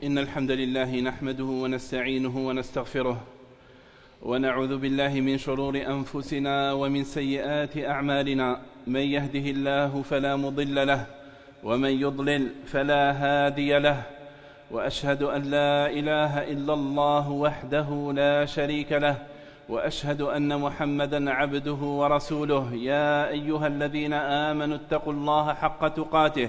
إن الحمد لله نحمده ونستعينه ونستغفره ونعوذ بالله من شرور أنفسنا ومن سيئات أعمالنا. من يهده الله فلا مضل له ومن يضلل فلا هادي له. وأشهد أن لا إله إلا الله وحده لا شريك له. وأشهد أن محمدا عبده ورسوله. يا أيها الذين آمنوا اتقوا الله حق تقاته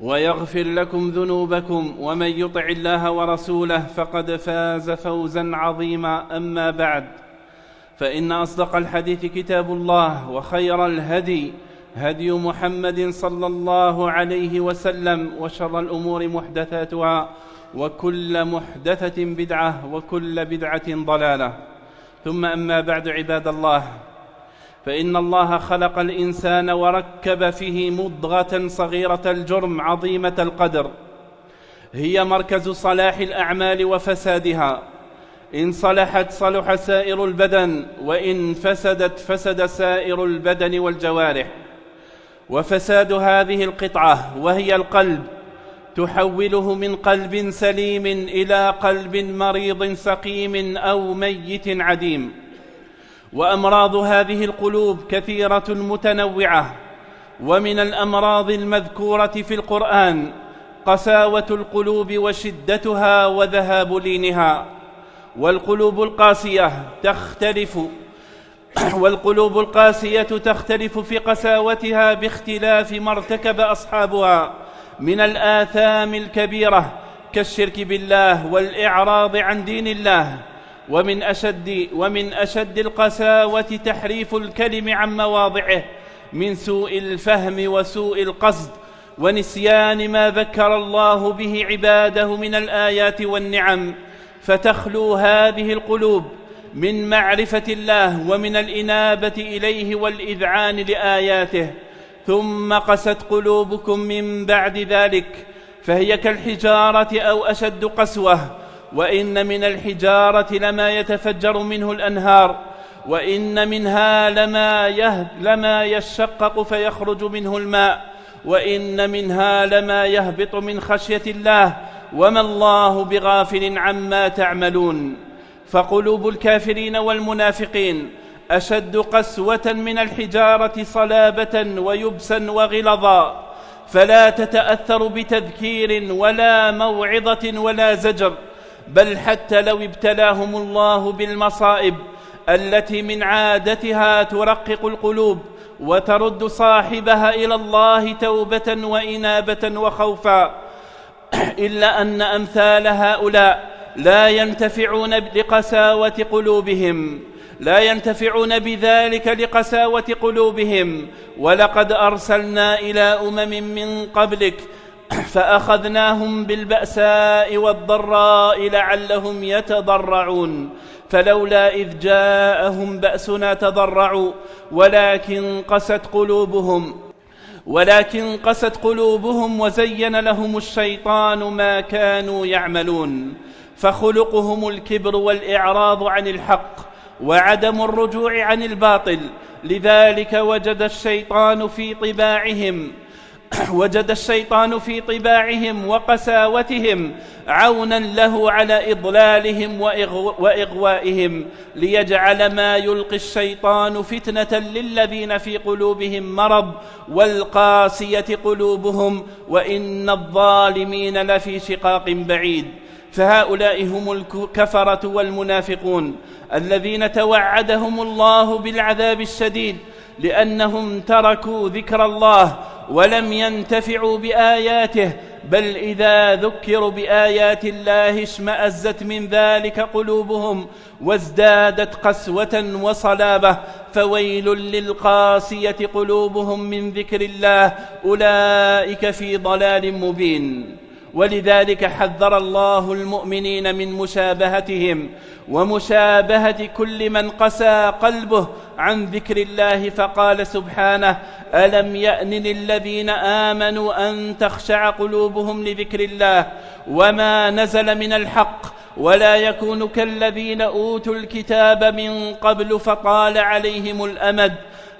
ويغفر لكم ذنوبكم ومن يطع الله ورسوله فقد فاز فوزا عظيما. أما بعد فإن أصدق الحديث كتاب الله وخير الهدي هدي محمد صلى الله عليه وسلم وشر الأمور محدثاتها وكل محدثة بدعة وكل بدعة ضلالة. ثم أما بعد عباد الله فإن الله خلق الإنسان وركب فيه مضغة صغيرة الجرم عظيمة القدر. هي مركز صلاح الأعمال وفسادها. إن صلحت صلح سائر البدن وإن فسدت فسد سائر البدن والجوارح. وفساد هذه القطعة وهي القلب تحوله من قلب سليم إلى قلب مريض سقيم أو ميت عديم. وأمراض هذه القلوب كثيرة متنوعة ومن الأمراض المذكورة في القرآن قساوة القلوب وشدتها وذهاب لينها والقلوب القاسية تختلف والقلوب القاسية تختلف في قساوتها باختلاف ما ارتكب أصحابها من الآثام الكبيرة كالشرك بالله والإعراض عن دين الله. ومن أشد ومن أشد القساوة تحريف الكلم عن مواضعه من سوء الفهم وسوء القصد ونسيان ما ذكر الله به عباده من الآيات والنعم فتخلو هذه القلوب من معرفة الله ومن الإنابة إليه والإذعان لآياته ثم قست قلوبكم من بعد ذلك فهي كالحجارة أو أشد قسوة وإن من الحجارة لما يتفجر منه الأنهار وإن منها لما, لما يشقق فيخرج منه الماء وإن منها لما يهبط من خشية الله وما الله بغافل عما تعملون. فقلوب الكافرين والمنافقين أشد قسوة من الحجارة صلابة ويبسا وغلظا. فلا تتأثر بتذكير ولا موعظة ولا زجر. بل حتى لو ابتلاهم الله بالمصائب التي من عادتها ترقق القلوب وترد صاحبها إلى الله توبة وإنابة وخوفا. إلا أن أمثال هؤلاء لا ينتفعون لقساوه قلوبهم لا ينتفعون بذلك لقساوة قلوبهم. ولقد أرسلنا إلى أمم من قبلك فأخذناهم بالبأساء والضراء لعلهم يتضرعون. فلولا إذ جاءهم بأسنا تضرعوا ولكن قست قلوبهم ولكن قست قلوبهم وزين لهم الشيطان ما كانوا يعملون. فخلقهم الكبر والإعراض عن الحق وعدم الرجوع عن الباطل لذلك وجد الشيطان في طباعهم. وجد الشيطان في طباعهم وقساوتهم عونا له على إضلالهم وإغوائهم ليجعل ما يلقي الشيطان فتنة للذين في قلوبهم مرض والقاسية قلوبهم وإن الظالمين لفي شقاق بعيد. فهؤلاء هم الكفرة والمنافقون الذين توعدهم الله بالعذاب الشديد لأنهم تركوا ذكر الله ولم ينتفعوا بآياته بل إذا ذكروا بآيات الله اشمأزت من ذلك قلوبهم وازدادت قسوة وصلابة فويل للقاسية قلوبهم من ذكر الله أولئك في ضلال مبين. ولذلك حذر الله المؤمنين من مشابهتهم ومشابهة كل من قسى قلبه عن ذكر الله فقال سبحانه ألم يان للذين آمنوا أن تخشع قلوبهم لذكر الله وما نزل من الحق ولا يكون كالذين أوتوا الكتاب من قبل فطال عليهم الأمد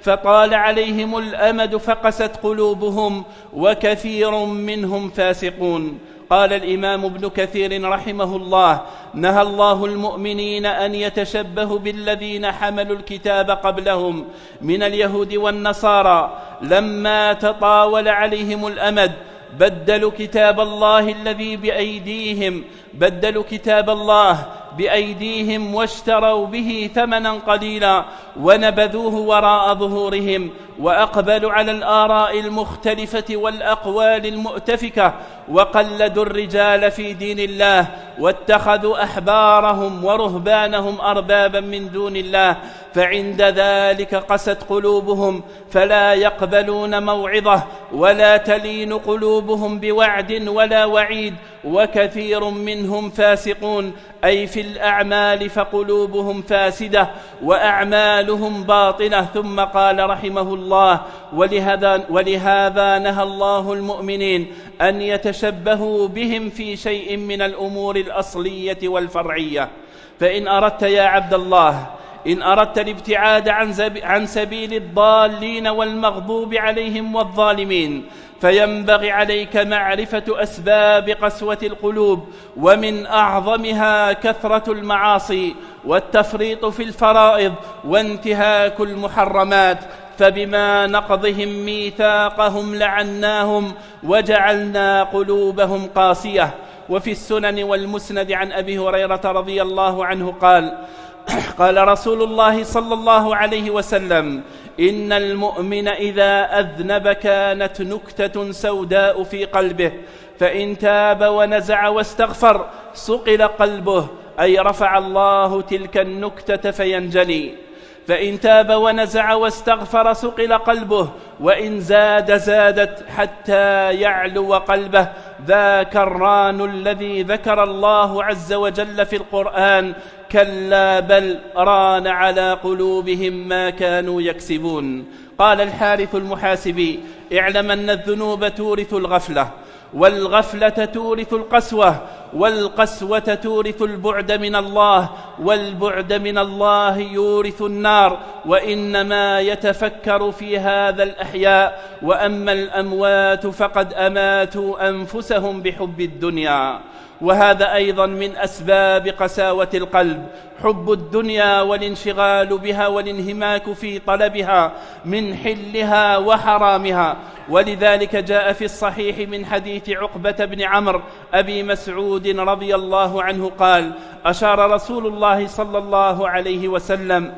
فطال عليهم الأمد فقست قلوبهم وكثير منهم فاسقون. قال الإمام ابن كثير رحمه الله نهى الله المؤمنين أن يتشبهوا بالذين حملوا الكتاب قبلهم من اليهود والنصارى لما تطاول عليهم الأمد بدلوا كتاب الله الذي بأيديهم بدلوا كتاب الله بأيديهم واشتروا به ثمنا قليلا ونبذوه وراء ظهورهم وأقبلوا على الآراء المختلفة والأقوال المؤتفكة وقلدوا الرجال في دين الله واتخذوا أحبارهم ورهبانهم أربابا من دون الله فعند ذلك قست قلوبهم فلا يقبلون موعظة ولا تلين قلوبهم بوعد ولا وعيد وكثير منهم فاسقون أي في الأعمال فقلوبهم فاسدة وأعمالهم باطله ثم قال رحمه الله ولهذا, ولهذا نهى الله المؤمنين أن يتشبهوا بهم في شيء من الأمور الأصلية والفرعية. فإن أردت يا عبد الله إن أردت الابتعاد عن سبيل الضالين والمغضوب عليهم والظالمين فينبغي عليك معرفة أسباب قسوة القلوب ومن أعظمها كثرة المعاصي والتفريط في الفرائض وانتهاك المحرمات. فبما نقضهم ميثاقهم لعناهم وجعلنا قلوبهم قاسية. وفي السنن والمسند عن أبي هريرة رضي الله عنه قال قال رسول الله صلى الله عليه وسلم إن المؤمن إذا أذنب كانت نكتة سوداء في قلبه فإن تاب ونزع واستغفر صقل قلبه أي رفع الله تلك النكتة فينجلي. فإن تاب ونزع واستغفر صقل قلبه وإن زاد زادت حتى يعلو قلبه. ذاك الران الذي ذكر الله عز وجل في القرآن كلا بل ران على قلوبهم ما كانوا يكسبون قال الحارث المحاسبي اعلم ان الذنوب تورث الغفله والغفله تورث القسوه والقسوه تورث البعد من الله والبعد من الله يورث النار وانما يتفكر في هذا الاحياء واما الاموات فقد اماتوا انفسهم بحب الدنيا وهذا أيضا من أسباب قساوة القلب. حب الدنيا والانشغال بها والانهماك في طلبها من حلها وحرامها. ولذلك جاء في الصحيح من حديث عقبة بن عمرو أبي مسعود رضي الله عنه قال أشار رسول الله صلى الله عليه وسلم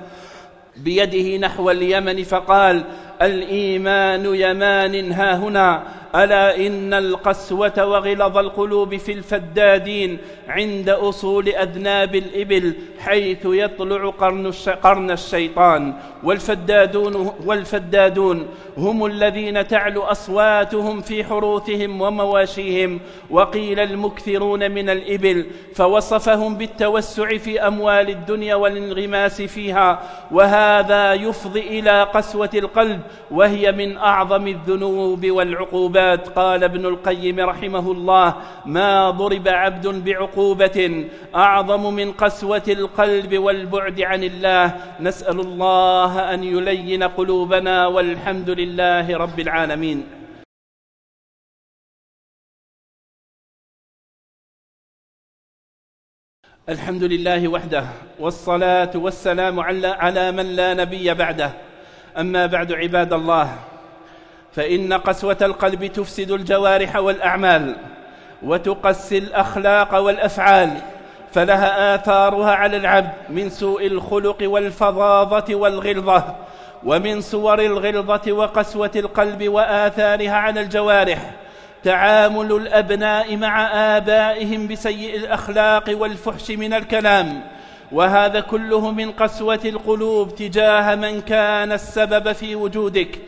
بيده نحو اليمن فقال الإيمان يمان هاهنا ألا إن القسوة وغلظ القلوب في الفدادين عند أصول أذناب الإبل حيث يطلع قرن, قرن الشيطان. والفدادون, والفدادون هم الذين تعلو أصواتهم في حروثهم ومواشيهم. وقيل المكثرون من الإبل فوصفهم بالتوسع في أموال الدنيا والانغماس فيها. وهذا يفضي إلى قسوة القلب وهي من أعظم الذنوب والعقوبات. قال ابن القيم رحمه الله ما ضرب عبد بعقوبة أعظم من قسوة القلب والبعد عن الله. نسأل الله أن يلين قلوبنا والحمد لله رب العالمين. الحمد لله وحده والصلاة والسلام على من لا نبي بعده. أما بعد عباد الله فإن قسوة القلب تفسد الجوارح والأعمال وتقسي الأخلاق والأفعال فلها آثارها على العبد من سوء الخلق والفظاظة والغلظة ومن صور الغلظة وقسوة القلب وآثارها على الجوارح. تعامل الأبناء مع آبائهم بسيء الأخلاق والفحش من الكلام وهذا كله من قسوة القلوب تجاه من كان السبب في وجودك.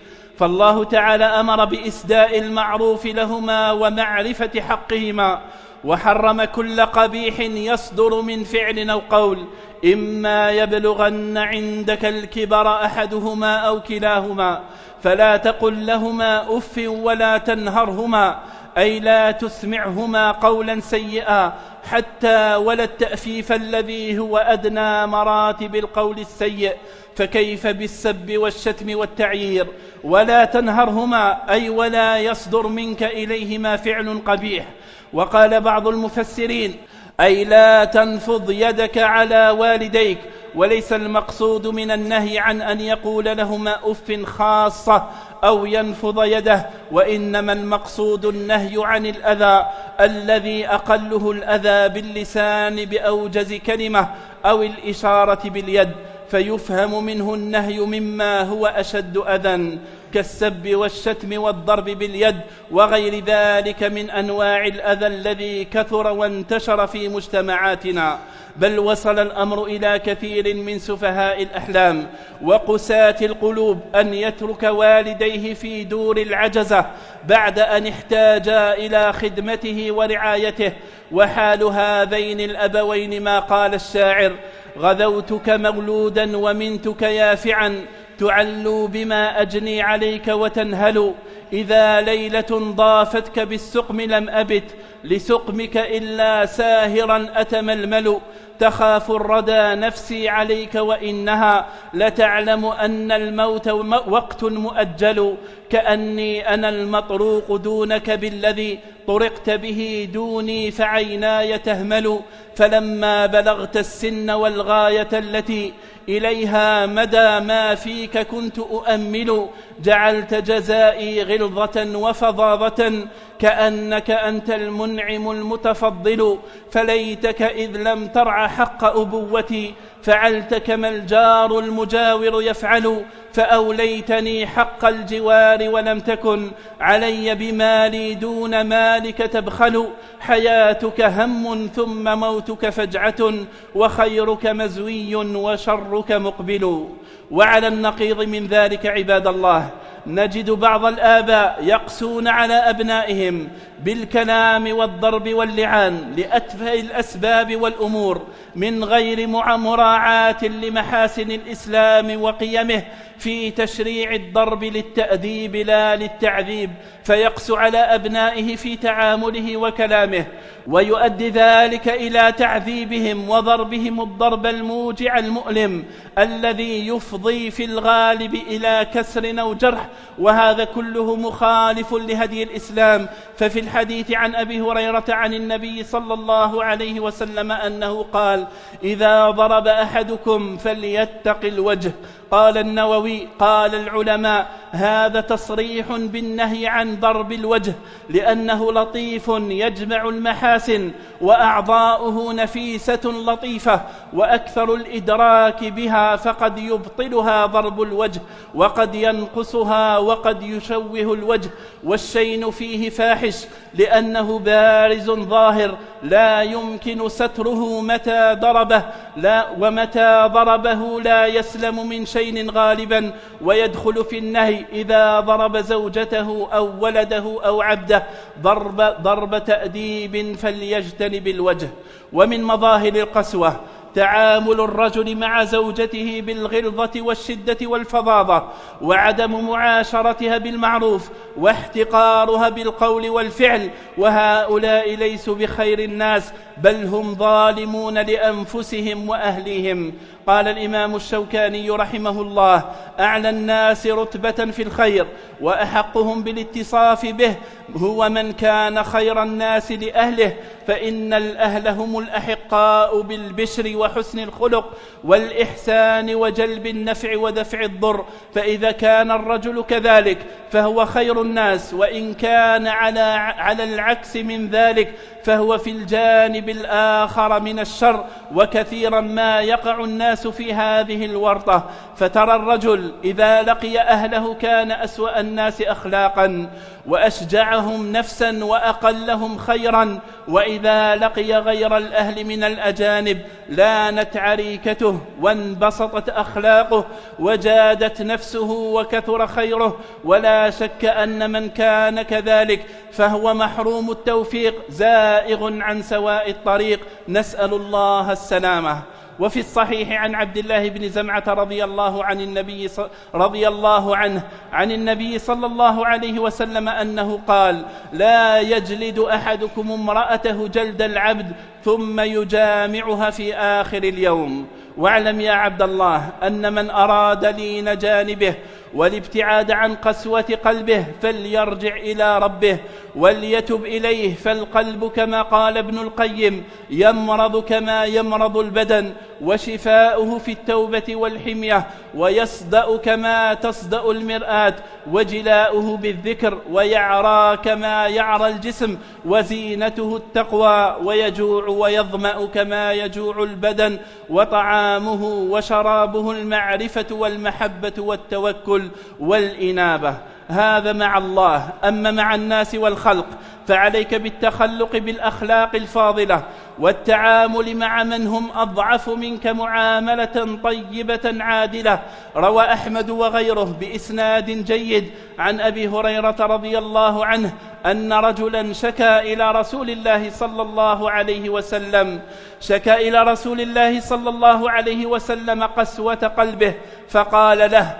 فالله تعالى أمر بإسداء المعروف لهما ومعرفة حقهما وحرم كل قبيح يصدر من فعل أو قول إما يبلغن عندك الكبر أحدهما أو كلاهما فلا تقل لهما أف ولا تنهرهما أي لا تسمعهما قولا سيئا حتى ولا التأفيف الذي هو أدنى مراتب القول السيء. فكيف بالسب والشتم والتعيير؟ ولا تنهرهما أي ولا يصدر منك إليهما فعل قبيح. وقال بعض المفسرين أي لا تنفض يدك على والديك. وليس المقصود من النهي عن أن يقول لهما أف خاصة أو ينفض يده. وإنما المقصود النهي عن الأذى الذي أقله الأذى باللسان بأوجز كلمة أو الإشارة باليد. فيفهم منه النهي مما هو أشد أذى كالسب والشتم والضرب باليد وغير ذلك من أنواع الأذى الذي كثر وانتشر في مجتمعاتنا. بل وصل الأمر إلى كثير من سفهاء الأحلام وقساة القلوب أن يترك والديه في دور العجزة بعد أن احتاجا إلى خدمته ورعايته. وحال هذين الأبوين ما قال الشاعر غذوتك مولودا ومنتك يافعا تعلو بما أجني عليك وتنهل إذا ليلة ضافتك بالسقم لم أبت لسقمك إلا ساهرا أتململ. تخاف الردى نفسي عليك وإنها لتعلم أن الموت وقت مؤجل. كأني أنا المطروق دونك بالذي طرقت به دوني فعيناي تهمل. فلما بلغت السن والغاية التي إليها مدى ما فيك كنت أؤمل جعلت جزائي غلظة وفظاظة كأنك أنت المنعم المتفضل فليتك إذ لم ترع حق أبوتي فعلت كما الجار المجاور يفعل فأوليتني حق الجوار ولم تكن علي بمالي دون مالك تبخل حياتك هم ثم موتك فجعة وخيرك مزوي وشرك مقبل. وعلى النقيض من ذلك عباد الله. نجد بعض الآباء يقسون على أبنائهم بالكلام والضرب واللعان لأتفه الأسباب والأمور من غير مراعاة لمحاسن الإسلام وقيمه في تشريع الضرب للتأديب لا للتعذيب فيقس على أبنائه في تعامله وكلامه. ويؤدي ذلك إلى تعذيبهم وضربهم الضرب الموجع المؤلم الذي يفضي في الغالب إلى كسر أو جرح وهذا كله مخالف لهدي الإسلام. ففي الحديث عن أبي هريرة عن النبي صلى الله عليه وسلم أنه قال إذا ضرب أحدكم فليتق الوجه قال النووي قال العلماء هذا تصريح بالنهي عن ضرب الوجه لأنه لطيف يجمع المحاسن وأعضاؤه نفيسة لطيفة وأكثر الإدراك بها فقد يبطلها ضرب الوجه وقد ينقصها وقد يشوه الوجه والشين فيه فاحش لأنه بارز ظاهر لا يمكن ستره متى ضربه لا ومتى ضربه لا يسلم من شيء غالبا ويدخل في النهي إذا ضرب زوجته أو ولده أو عبده ضرب, ضرب تأديب فليجتنب الوجه. ومن مظاهر القسوة تعامل الرجل مع زوجته بالغلظة والشدة والفظاظة وعدم معاشرتها بالمعروف واحتقارها بالقول والفعل. وهؤلاء ليسوا بخير الناس بل هم ظالمون لأنفسهم وأهليهم. قال الإمام الشوكاني رحمه الله أعلى الناس رتبة في الخير وأحقهم بالاتصاف به هو من كان خير الناس لأهله فإن الأهل هم الأحقاء بالبشر وحسن الخلق والإحسان وجلب النفع ودفع الضر فإذا كان الرجل كذلك فهو خير الناس وإن كان على, على العكس من ذلك فهو في الجانب الآخر من الشر وكثيرا ما يقع الناس الناس في هذه الورطة فترى الرجل إذا لقي أهله كان أسوأ الناس أخلاقا وأشجعهم نفسا وأقلهم خيرا وإذا لقي غير الأهل من الأجانب لانت عريكته وانبسطت أخلاقه وجادت نفسه وكثر خيره ولا شك أن من كان كذلك فهو محروم التوفيق زائغ عن سواء الطريق. نسأل الله السلامة. وفي الصحيح عن عبد الله بن زمعة رضي الله عن النبي رضي الله عنه عن النبي صلى الله عليه وسلم أنه قال لا يجلد أحدكم امرأته جلد العبد ثم يجامعها في آخر اليوم. واعلم يا عبد الله أن من أراد لين جانبه والابتعاد عن قسوة قلبه فليرجع إلى ربه وليتب إليه فالقلب كما قال ابن القيم يمرض كما يمرض البدن وشفاؤه في التوبة والحمية ويصدأ كما تصدأ المرآة وجلاؤه بالذكر ويعرى كما يعرى الجسم وزينته التقوى ويجوع ويظمأ كما يجوع البدن وطعامه وشرابه المعرفة والمحبة والتوكل والإنابة. هذا مع الله. أما مع الناس والخلق فعليك بالتخلق بالأخلاق الفاضلة. والتعامل مع من هم أضعف منك معاملة طيبة عادلة. روى أحمد وغيره بإسناد جيد عن أبي هريرة رضي الله عنه أن رجلا شكا إلى رسول الله صلى الله عليه وسلم. شكا إلى رسول الله صلى الله عليه وسلم قسوة قلبه فقال له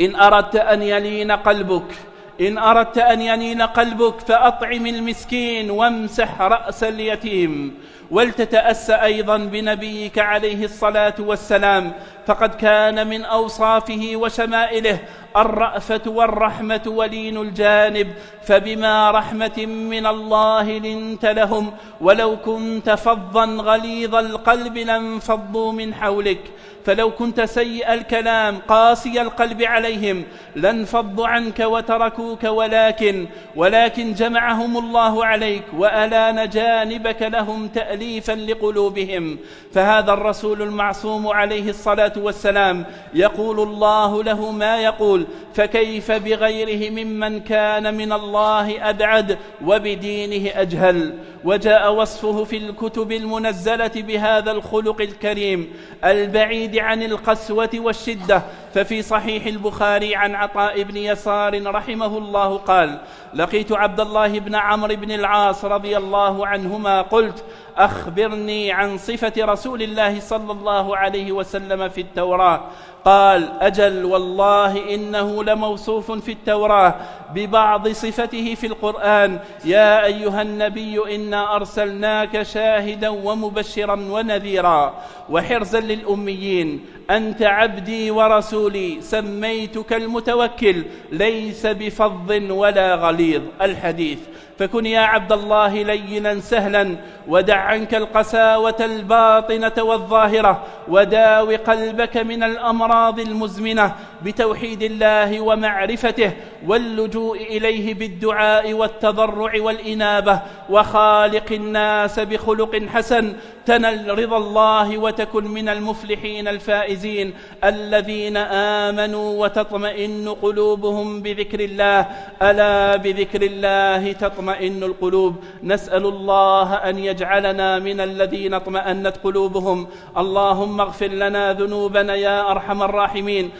إن أردت أن يلين قلبك إن أردت أن يلين قلبك فأطعم المسكين وامسح رأس اليتيم ولتتأسى أيضا بنبيك عليه الصلاة والسلام. فقد كان من أوصافه وشمائله الرأفة والرحمة ولين الجانب فبما رحمة من الله لنت لهم. ولو كنت فظا غليظ القلب لانفضوا من حولك. فلو كنت سيء الكلام قاسي القلب عليهم لانفضوا عنك وتركوك ولكن ولكن جمعهم الله عليك وألان جانبك لهم تأليفا لقلوبهم. فهذا الرسول المعصوم عليه الصلاة والسلام يقول الله له ما يقول فكيف بغيره ممن كان من الله أبعد وبدينه أجهل؟ وجاء وصفه في الكتب المنزلة بهذا الخلق الكريم البعيد عن القسوة والشدة ففي صحيح البخاري عن عطاء بن يسار رحمه الله قال لقيت عبد الله بن عمرو بن العاص رضي الله عنهما قلت أخبرني عن صفة رسول الله صلى الله عليه وسلم في التوراة. قال أجل والله إنه لموصوف في التوراة ببعض صفته في القرآن. يا أيها النبي إنا أرسلناك شاهدا ومبشرا ونذيرا وحرزا للأميين. أنت عبدي ورسولي سميتك المتوكل ليس بفظ ولا غليظ. الحديث. فكن يا عبد الله لينا سهلا ودع عنك القساوة الباطنة والظاهرة وداو قلبك من الأمراض المزمنة بتوحيد الله ومعرفته واللجوء إليه بالدعاء والتضرع والإنابة وخالق الناس بخلق حسن. تنل رضا الله وتكن من المفلحين الفائزين. الذين آمنوا وتطمئن قلوبهم بذكر الله. ألا بذكر الله تطمئن القلوب. نسأل الله أن يجعلنا من الذين اطمأنت قلوبهم. اللهم اغفر لنا ذنوبنا يا أرحم الراحمين.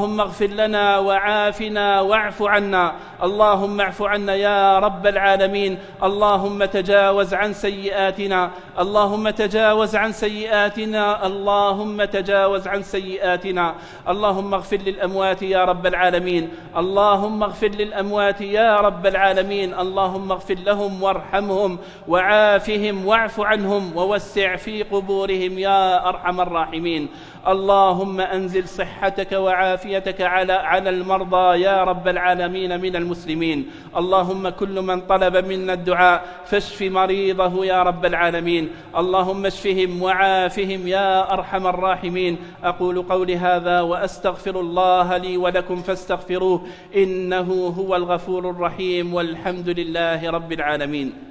اللهم اغفر لنا وعافنا واعف عنا. اللهم اعف عنا يا رب العالمين. اللهم تجاوز عن سيئاتنا. اللهم تجاوز عن سيئاتنا. اللهم تجاوز عن سيئاتنا. اللهم اغفر للأموات يا رب العالمين. اللهم اغفر للأموات يا رب العالمين. اللهم اغفر لهم وارحمهم وعافهم واعف عنهم ووسع في قبورهم يا أرحم الراحمين. اللهم أنزل صحتك وعافيتك على على المرضى يا رب العالمين من المسلمين. اللهم كل من طلب منا الدعاء فاشف مريضه يا رب العالمين. اللهم اشفهم وعافهم يا أرحم الراحمين. أقول قولي هذا وأستغفر الله لي ولكم فاستغفروه إنه هو الغفور الرحيم والحمد لله رب العالمين.